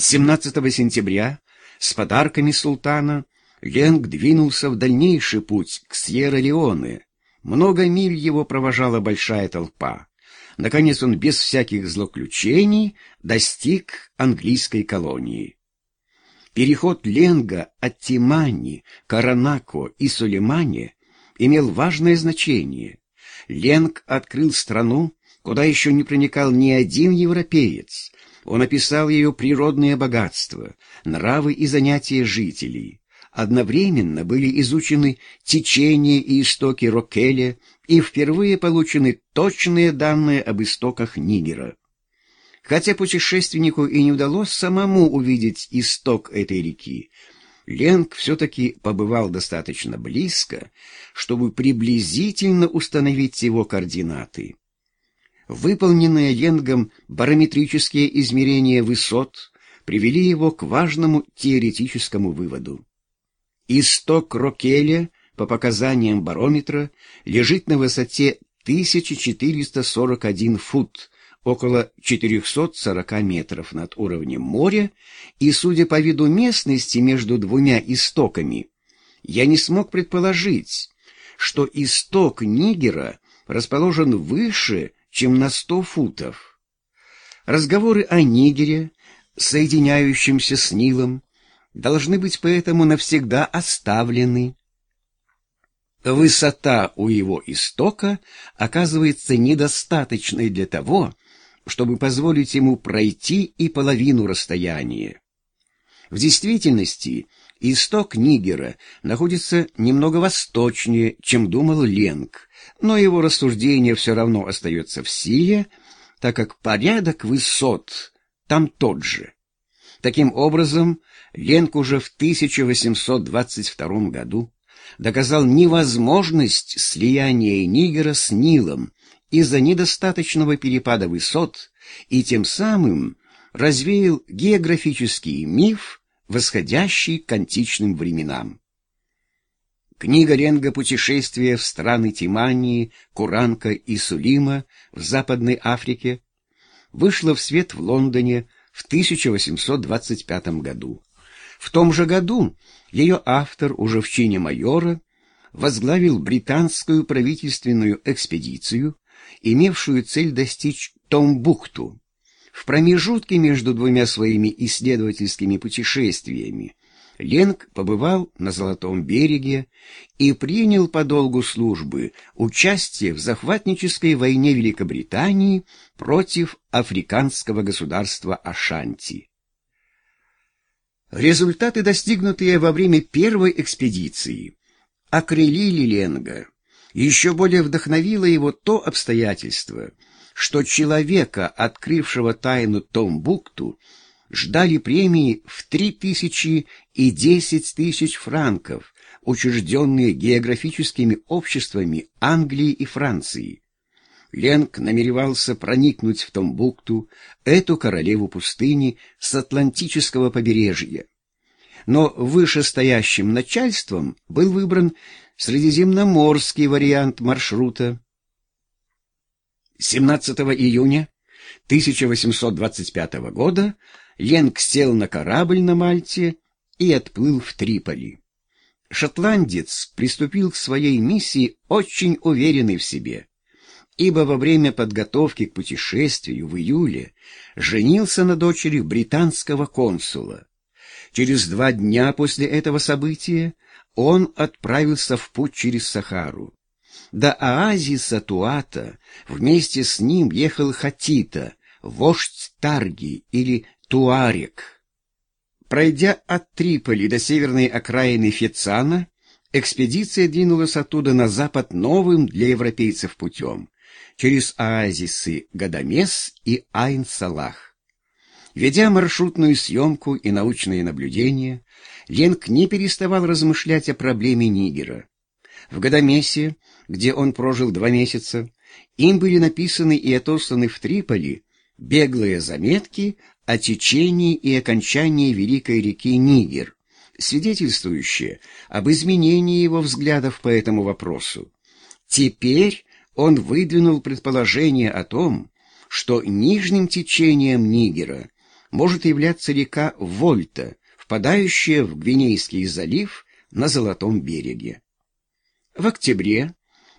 17 сентября с подарками султана Ленг двинулся в дальнейший путь к Сьерра-Леоне. Много миль его провожала большая толпа. Наконец он без всяких злоключений достиг английской колонии. Переход Ленга от Тимани, Каранако и Сулеймане имел важное значение. Ленг открыл страну, куда еще не проникал ни один европеец. Он описал ее природное богатство, нравы и занятия жителей. Одновременно были изучены течения и истоки Рокеля и впервые получены точные данные об истоках Нигера. Хотя путешественнику и не удалось самому увидеть исток этой реки, Ленг все-таки побывал достаточно близко, чтобы приблизительно установить его координаты. Выполненные Ленгом барометрические измерения высот привели его к важному теоретическому выводу. Исток Рокеля, по показаниям барометра, лежит на высоте 1441 фут, около 440 метров над уровнем моря, и, судя по виду местности между двумя истоками, я не смог предположить, что исток Нигера расположен выше, чем на 100 футов. Разговоры о Нигере, соединяющемся с Нилом, должны быть поэтому навсегда оставлены. Высота у его истока оказывается недостаточной для того, чтобы позволить ему пройти и половину расстояния. В действительности, исток Нигера находится немного восточнее, чем думал Ленг, но его рассуждение все равно остается в силе, так как порядок высот там тот же. Таким образом, Ленг уже в 1822 году доказал невозможность слияния Нигера с Нилом из-за недостаточного перепада высот и тем самым развеял географический миф, восходящий к античным временам. Книга Ленга «Путешествие в страны Тимании, Куранка и Сулима в Западной Африке» вышла в свет в Лондоне в 1825 году. В том же году ее автор, уже в чине майора, возглавил британскую правительственную экспедицию, имевшую цель достичь Томбукту. В промежутке между двумя своими исследовательскими путешествиями Ленг побывал на Золотом береге и принял по долгу службы участие в захватнической войне Великобритании против африканского государства Ашанти. Результаты, достигнутые во время первой экспедиции, окрылили Ленга. Еще более вдохновило его то обстоятельство, что человека, открывшего тайну Томбукту, ждали премии в три тысячи и десять тысяч франков, учрежденные географическими обществами Англии и Франции. Ленг намеревался проникнуть в Томбукту, эту королеву пустыни с Атлантического побережья. Но вышестоящим начальством был выбран средиземноморский вариант маршрута. 17 июня 1825 года Ленг сел на корабль на Мальте и отплыл в Триполи. Шотландец приступил к своей миссии очень уверенный в себе ибо во время подготовки к путешествию в июле женился на дочери британского консула. Через два дня после этого события он отправился в путь через Сахару. До оазиса Туата вместе с ним ехал Хатита, вождь Тарги или Туарек. Пройдя от Триполи до северной окраины Фецана, экспедиция двинулась оттуда на запад новым для европейцев путем, через оазисы Гадамес и Айн-Салах. Ведя маршрутную съемку и научные наблюдения, Ленг не переставал размышлять о проблеме Нигера. В Гадамесе, где он прожил два месяца, им были написаны и отосланы в Триполи беглые заметки о течении и окончании великой реки Нигер, свидетельствующие об изменении его взглядов по этому вопросу. Теперь он выдвинул предположение о том, что нижним течением Нигера может являться река Вольта, впадающая в Гвинейский залив на Золотом береге. В октябре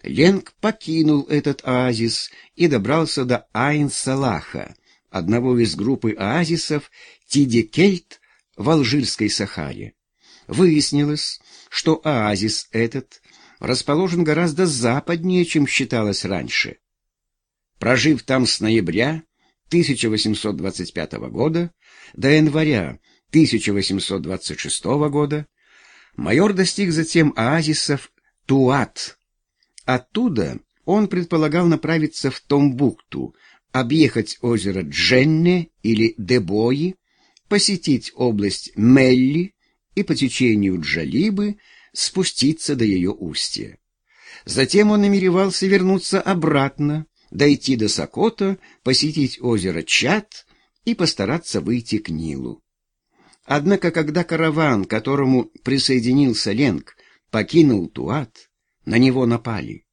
Ленг покинул этот оазис и добрался до Айн-Салаха, одного из группы оазисов Тиди-Кельт в Алжирской Сахаре. Выяснилось, что оазис этот расположен гораздо западнее, чем считалось раньше. Прожив там с ноября 1825 года до января 1826 года, майор достиг затем оазисов Туат. Оттуда он предполагал направиться в Томбукту, объехать озеро Дженне или Дебои, посетить область Мелли и по течению Джалибы спуститься до ее устья. Затем он намеревался вернуться обратно, дойти до Сокота, посетить озеро Чат и постараться выйти к Нилу. Однако, когда караван, к которому присоединился Ленг, покинул Туат, на него напали.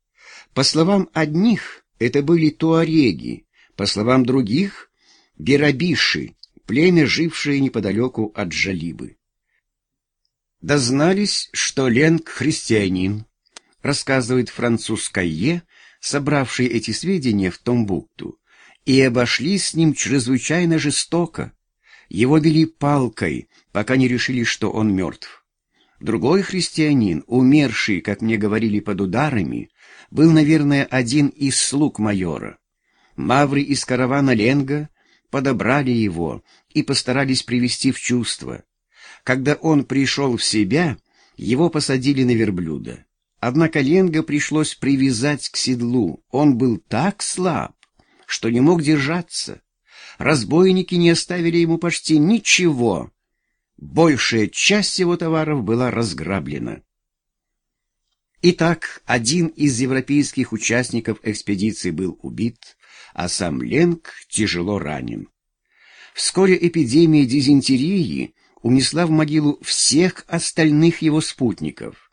По словам одних, это были туареги, по словам других — берабиши, племя, жившее неподалеку от Джалибы. Дознались, что Ленг — христианин, рассказывает француз Кайе, собравший эти сведения в Томбукту, и обошлись с ним чрезвычайно жестоко. Его били палкой, пока не решили, что он мертв. Другой христианин, умерший, как мне говорили, под ударами, был, наверное, один из слуг майора. Мавры из каравана Ленга подобрали его и постарались привести в чувство. Когда он пришел в себя, его посадили на верблюда. Однако Ленга пришлось привязать к седлу. Он был так слаб, что не мог держаться. Разбойники не оставили ему почти ничего. Большая часть его товаров была разграблена. Итак, один из европейских участников экспедиции был убит, а сам Ленг тяжело ранен. Вскоре эпидемия дизентерии унесла в могилу всех остальных его спутников —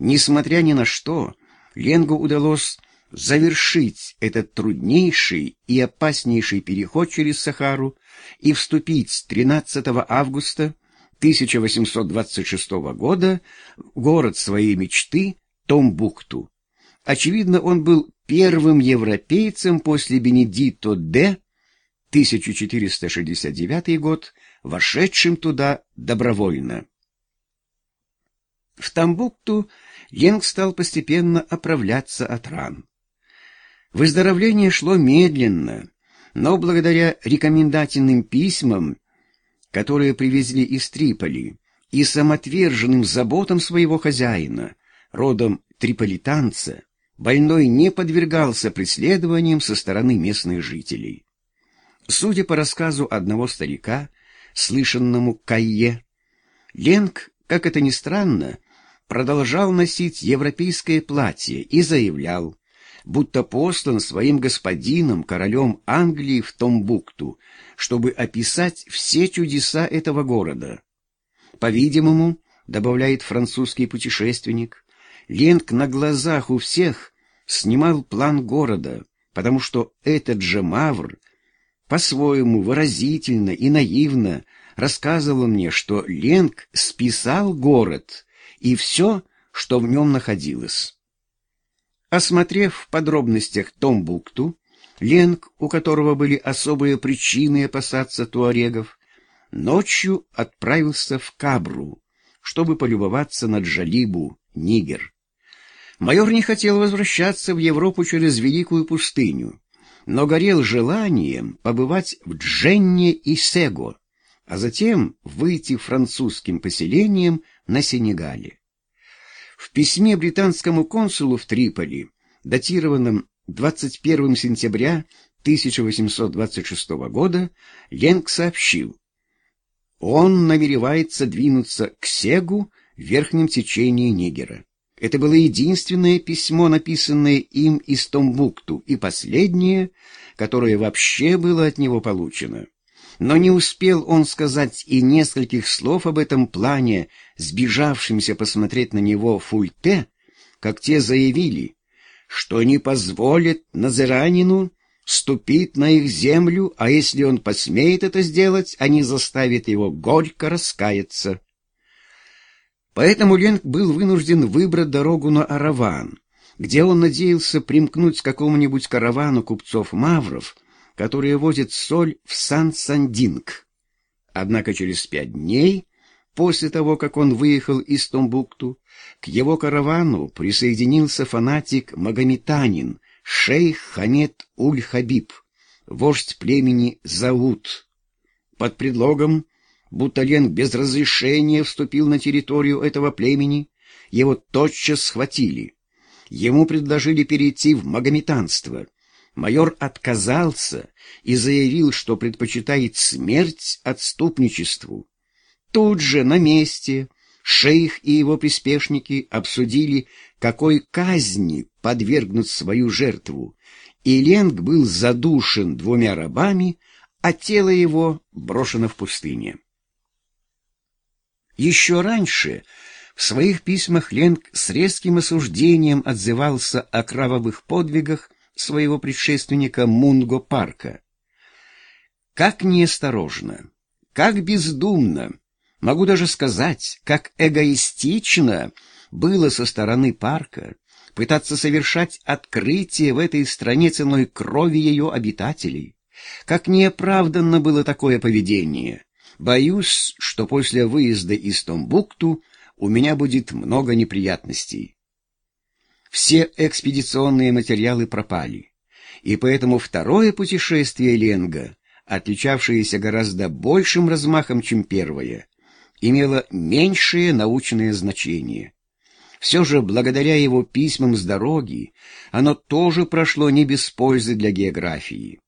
Несмотря ни на что, Ленгу удалось завершить этот труднейший и опаснейший переход через Сахару и вступить 13 августа 1826 года город своей мечты Томбукту. Очевидно, он был первым европейцем после Бенедито Д. 1469 год, вошедшим туда добровольно. В Тамбукту Ленг стал постепенно оправляться от ран. Выздоровление шло медленно, но благодаря рекомендательным письмам, которые привезли из Триполи, и самоотверженным заботам своего хозяина, родом триполитанца, больной не подвергался преследованиям со стороны местных жителей. Судя по рассказу одного старика, слышанному Кайе, Ленг, как это ни странно, продолжал носить европейское платье и заявлял, будто послан своим господином, королем Англии в Томбукту, чтобы описать все чудеса этого города. По-видимому, добавляет французский путешественник, Ленг на глазах у всех снимал план города, потому что этот же Мавр по-своему выразительно и наивно рассказывал мне, что Ленг списал город и все, что в нем находилось. Осмотрев в подробностях Томбукту, Ленг, у которого были особые причины опасаться туарегов, ночью отправился в Кабру, чтобы полюбоваться на Джалибу, Нигер. Майор не хотел возвращаться в Европу через Великую пустыню, но горел желанием побывать в Дженне и Сего, а затем выйти французским поселением на Сенегале. В письме британскому консулу в Триполи, датированном 21 сентября 1826 года, Ленг сообщил, он намеревается двинуться к Сегу в верхнем течении Нигера. Это было единственное письмо, написанное им из Томбукту, и последнее, которое вообще было от него получено. Но не успел он сказать и нескольких слов об этом плане, сбежавшимся посмотреть на него Фульте, как те заявили, что не позволят Назиранину ступит на их землю, а если он посмеет это сделать, они заставят его горько раскаяться. Поэтому Ленг был вынужден выбрать дорогу на Араван, где он надеялся примкнуть к какому-нибудь каравану купцов-мавров, которые возят соль в Сан-Сандинг. Однако через пять дней, после того, как он выехал из Томбукту, к его каравану присоединился фанатик-магометанин, шейх Хамед Уль-Хабиб, вождь племени Зауд. Под предлогом будто Ленг без разрешения вступил на территорию этого племени, его тотчас схватили. Ему предложили перейти в магометанство. Майор отказался и заявил, что предпочитает смерть отступничеству. Тут же, на месте, шейх и его приспешники обсудили, какой казни подвергнуть свою жертву, и Ленг был задушен двумя рабами, а тело его брошено в пустыне. Еще раньше в своих письмах Ленг с резким осуждением отзывался о кровавых подвигах своего предшественника Мунго Парка. Как неосторожно, как бездумно, могу даже сказать, как эгоистично было со стороны Парка пытаться совершать открытие в этой стране ценой крови ее обитателей. Как неоправданно было такое поведение. Боюсь, что после выезда из Томбукту у меня будет много неприятностей. Все экспедиционные материалы пропали, и поэтому второе путешествие Ленга, отличавшееся гораздо большим размахом, чем первое, имело меньшее научное значение. Все же, благодаря его письмам с дороги, оно тоже прошло не без пользы для географии.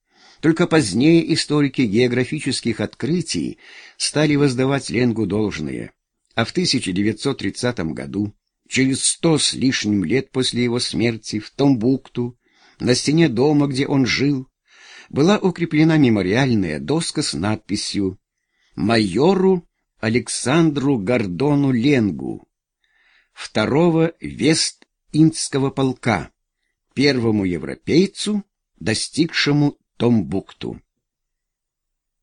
Только позднее историки географических открытий стали воздавать Ленгу должное. А в 1930 году, через сто с лишним лет после его смерти, в Томбукту, на стене дома, где он жил, была укреплена мемориальная доска с надписью «Майору Александру Гордону Ленгу, второго Вест-Индского полка, первому европейцу, достигшему Томбукту.